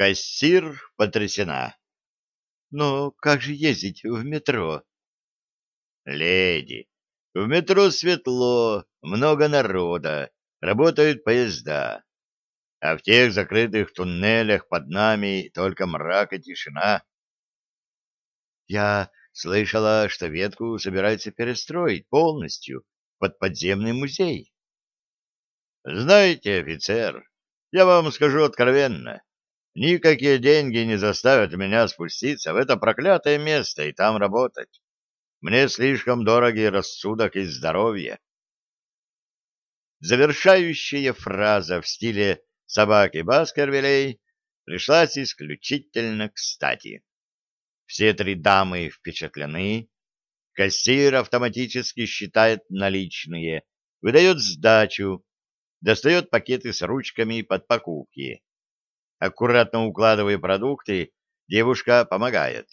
Кассир потрясена. Но как же ездить в метро? Леди, в метро светло, много народа, работают поезда. А в тех закрытых туннелях под нами только мрак и тишина. Я слышала, что ветку собираются перестроить полностью под подземный музей. Знаете, офицер, я вам скажу откровенно, никакие деньги не заставят меня спуститься в это проклятое место и там работать. Мне слишком дороги рассудок и здоровье. Завершающая фраза в стиле собаки Баскервилей пришлась исключительно кстати. Все три дамы впечатлены. Кассир автоматически считает наличные, выдает сдачу, достает пакеты с ручками под покупки. Аккуратно укладывая продукты, девушка помогает.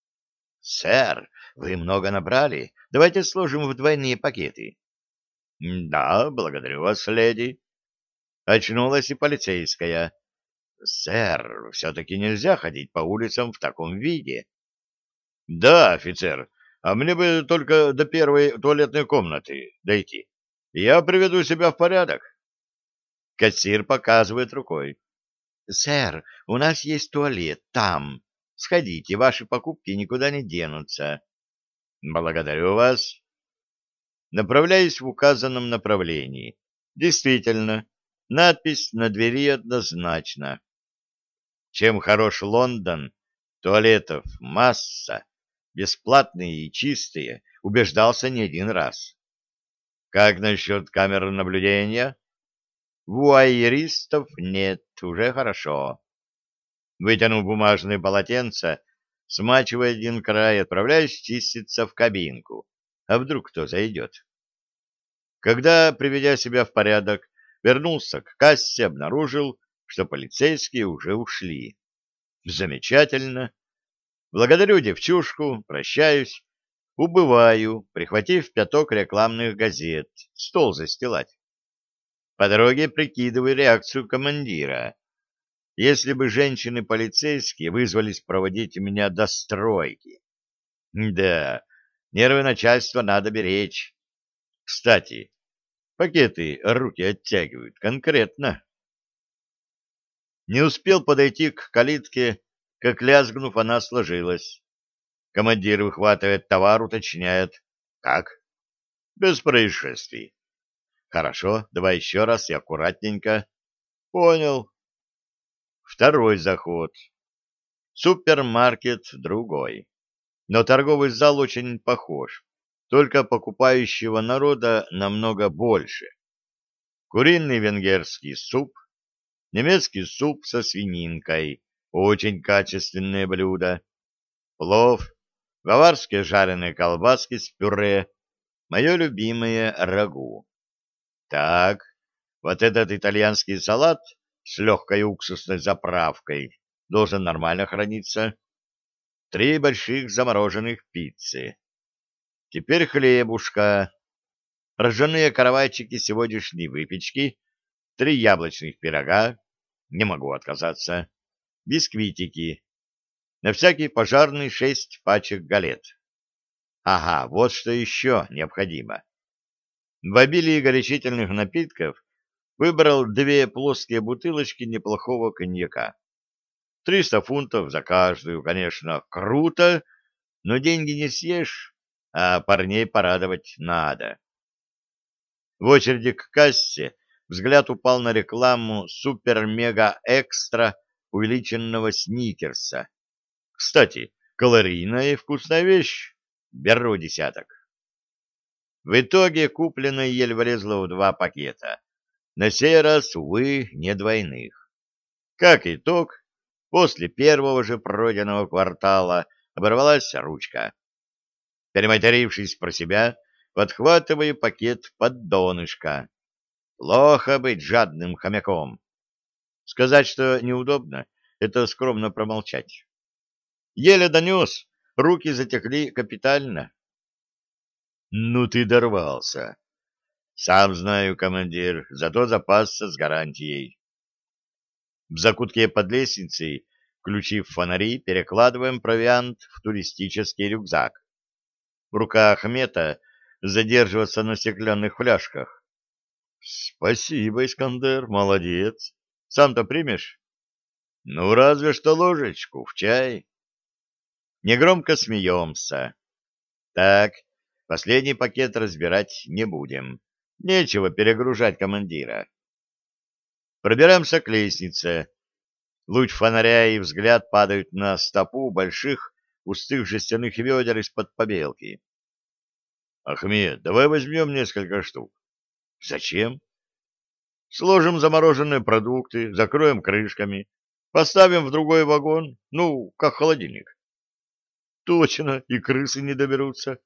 — Сэр, вы много набрали. Давайте сложим в двойные пакеты. — Да, благодарю вас, леди. Очнулась и полицейская. — Сэр, все-таки нельзя ходить по улицам в таком виде. — Да, офицер, а мне бы только до первой туалетной комнаты дойти. Я приведу себя в порядок. Кассир показывает рукой. — Сэр, у нас есть туалет там. Сходите, ваши покупки никуда не денутся. Благодарю вас. Направляюсь в указанном направлении. Действительно, надпись на двери однозначна. Чем хорош Лондон, туалетов масса, бесплатные и чистые, убеждался не один раз. Как насчет камер наблюдения? Вуайеристов нет, уже хорошо. Вытянув бумажное полотенце, смачивая один край, отправляюсь чиститься в кабинку. А вдруг кто зайдет? Когда, приведя себя в порядок, вернулся к кассе, обнаружил, что полицейские уже ушли. Замечательно. Благодарю девчушку, прощаюсь, убываю, прихватив пяток рекламных газет, стол застилать. По дороге прикидываю реакцию командира. Если бы женщины-полицейские вызвались проводить меня до стройки. Да, нервы начальства надо беречь. Кстати, пакеты руки оттягивают конкретно. Не успел подойти к калитке, как лязгнув, она сложилась. Командир выхватывает товар, уточняет. Как? Без происшествий. Хорошо, давай еще раз и аккуратненько. Понял. Второй заход. Супермаркет другой. Но торговый зал очень похож, только покупающего народа намного больше. Куриный венгерский суп, немецкий суп со свининкой, очень качественное блюдо, плов, баварские жареные колбаски с пюре, мое любимое рагу. Так, вот этот итальянский салат — с легкой уксусной заправкой должен нормально храниться. Три больших замороженных пиццы. Теперь хлебушка, ржаные каравайчики сегодняшней выпечки, три яблочных пирога, не могу отказаться, бисквитики, на всякий пожарный шесть пачек галет. Ага, вот что еще необходимо. В обилии горячительных напитков выбрал две плоские бутылочки неплохого коньяка. Триста фунтов за каждую, конечно, круто, но деньги не съешь, а парней порадовать надо. В очереди к кассе взгляд упал на рекламу супер-мега-экстра увеличенного сникерса. Кстати, калорийная и вкусная вещь. Беру десяток. В итоге купленное еле влезло в два пакета. На сей раз, увы, не двойных. Как итог, после первого же пройденного квартала оборвалась ручка. Перематерившись про себя, подхватываю пакет под донышко. Плохо быть жадным хомяком. Сказать, что неудобно, это скромно промолчать. Еле донес, руки затекли капитально. — Ну ты дорвался, сам знаю, командир, зато запасся с гарантией. В закутке под лестницей, включив фонари, перекладываем провиант в туристический рюкзак. Рука Ахмета задерживаться на стеклянных фляжках. — Спасибо, Искандер, молодец. Сам-то примешь? — Ну, разве что ложечку в чай. Негромко смеемся. Так, последний пакет разбирать не будем. Нечего перегружать командира. Пробираемся к лестнице. Луч фонаря и взгляд падают на стопу больших пустых жестяных ведер из-под побелки. Ахмед, давай возьмем несколько штук. Зачем? Сложим замороженные продукты, закроем крышками, поставим в другой вагон, ну, как холодильник. Точно, и крысы не доберутся.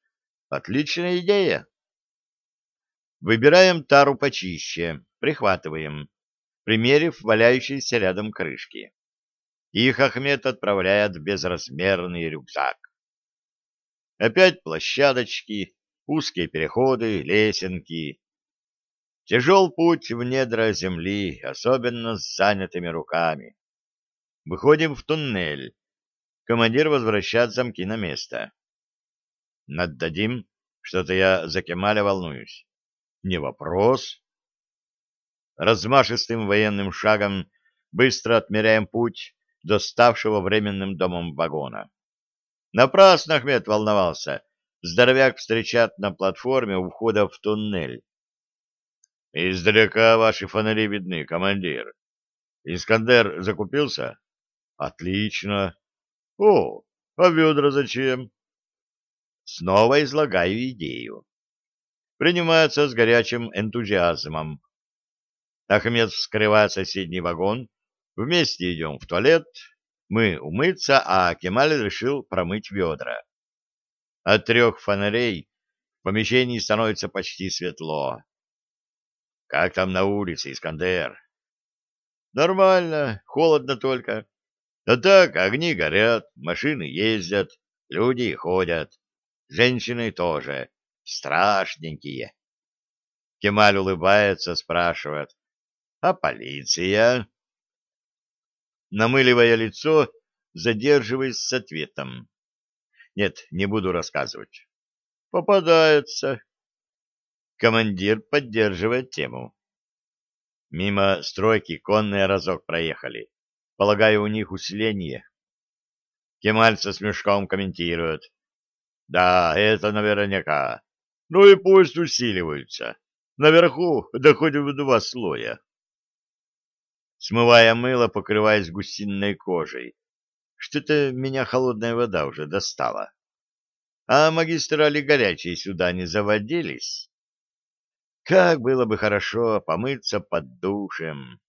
Отличная идея. Выбираем тару почище, прихватываем, примерив валяющиеся рядом крышки. Их Ахмед отправляет в безразмерный рюкзак. Опять площадочки, узкие переходы, лесенки. Тяжел путь в недра земли, особенно с занятыми руками. Выходим в туннель. Командир возвращает замки на место. Наддадим, что-то я за Кемаля волнуюсь. Не вопрос. Размашистым военным шагом быстро отмеряем путь до ставшего временным домом вагона. Напрасно Ахмед волновался. Здоровяк встречат на платформе у входа в туннель. Издалека ваши фонари видны, командир. Искандер закупился? Отлично. О, а ведра зачем? Снова излагаю идею. Принимается с горячим энтузиазмом. Ахмед вскрывает соседний вагон. Вместе идем в туалет. Мы умыться, а Кемаль решил промыть ведра. От трех фонарей в помещении становится почти светло. Как там на улице, Искандер? Нормально, холодно только. А так огни горят, машины ездят, люди ходят, женщины тоже, страшненькие. Кемаль улыбается, спрашивает, а полиция? Намыливая лицо, задерживаясь с ответом. Нет, не буду рассказывать. Попадается. Командир поддерживает тему. Мимо стройки конные разок проехали. Полагаю, у них усиление. Кемаль со смешком комментирует. Да, это наверняка. Ну и пусть усиливаются. Наверху, хоть в два слоя. Смывая мыло, покрываясь гусиной кожей. Что-то меня холодная вода уже достала. А магистрали горячие сюда не заводились? Как было бы хорошо помыться под душем.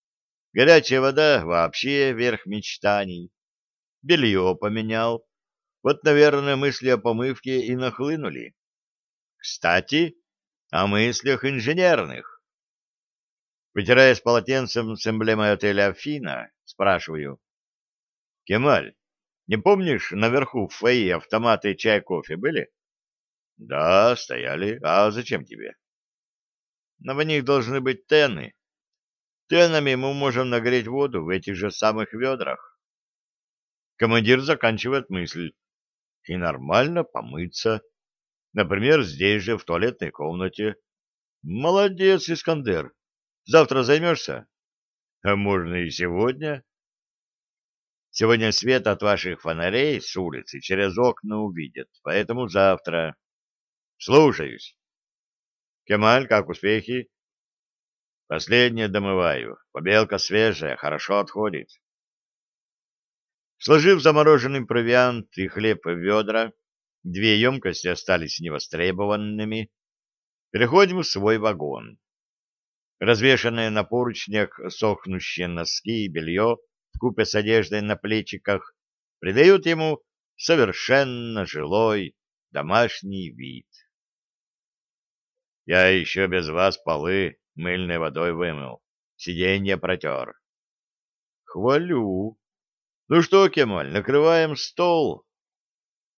Горячая вода вообще верх мечтаний. Белье поменял. Вот, наверное, мысли о помывке и нахлынули. Кстати, о мыслях инженерных. Вытираясь полотенцем с эмблемой отеля «Афина», спрашиваю. «Кемаль, не помнишь, наверху в фойе автоматы чай-кофе были? — Да, стояли. А зачем тебе? — Но в них должны быть тены. Тенами мы можем нагреть воду в этих же самых ведрах. Командир заканчивает мысль. И нормально помыться. Например, здесь же, в туалетной комнате. Молодец, Искандер. Завтра займешься? А можно и сегодня. Сегодня свет от ваших фонарей с улицы через окна увидят, поэтому завтра. Слушаюсь. Кемаль, как успехи? Последнее домываю. Побелка свежая, хорошо отходит. Сложив замороженный провиант и хлеб в ведра, две емкости остались невостребованными, переходим в свой вагон. Развешанные на поручнях сохнущие носки и белье вкупе с одеждой на плечиках придают ему совершенно жилой домашний вид. Я еще без вас полы мыльной водой вымыл, сиденье протер. Хвалю. Ну что, Кемаль, накрываем стол.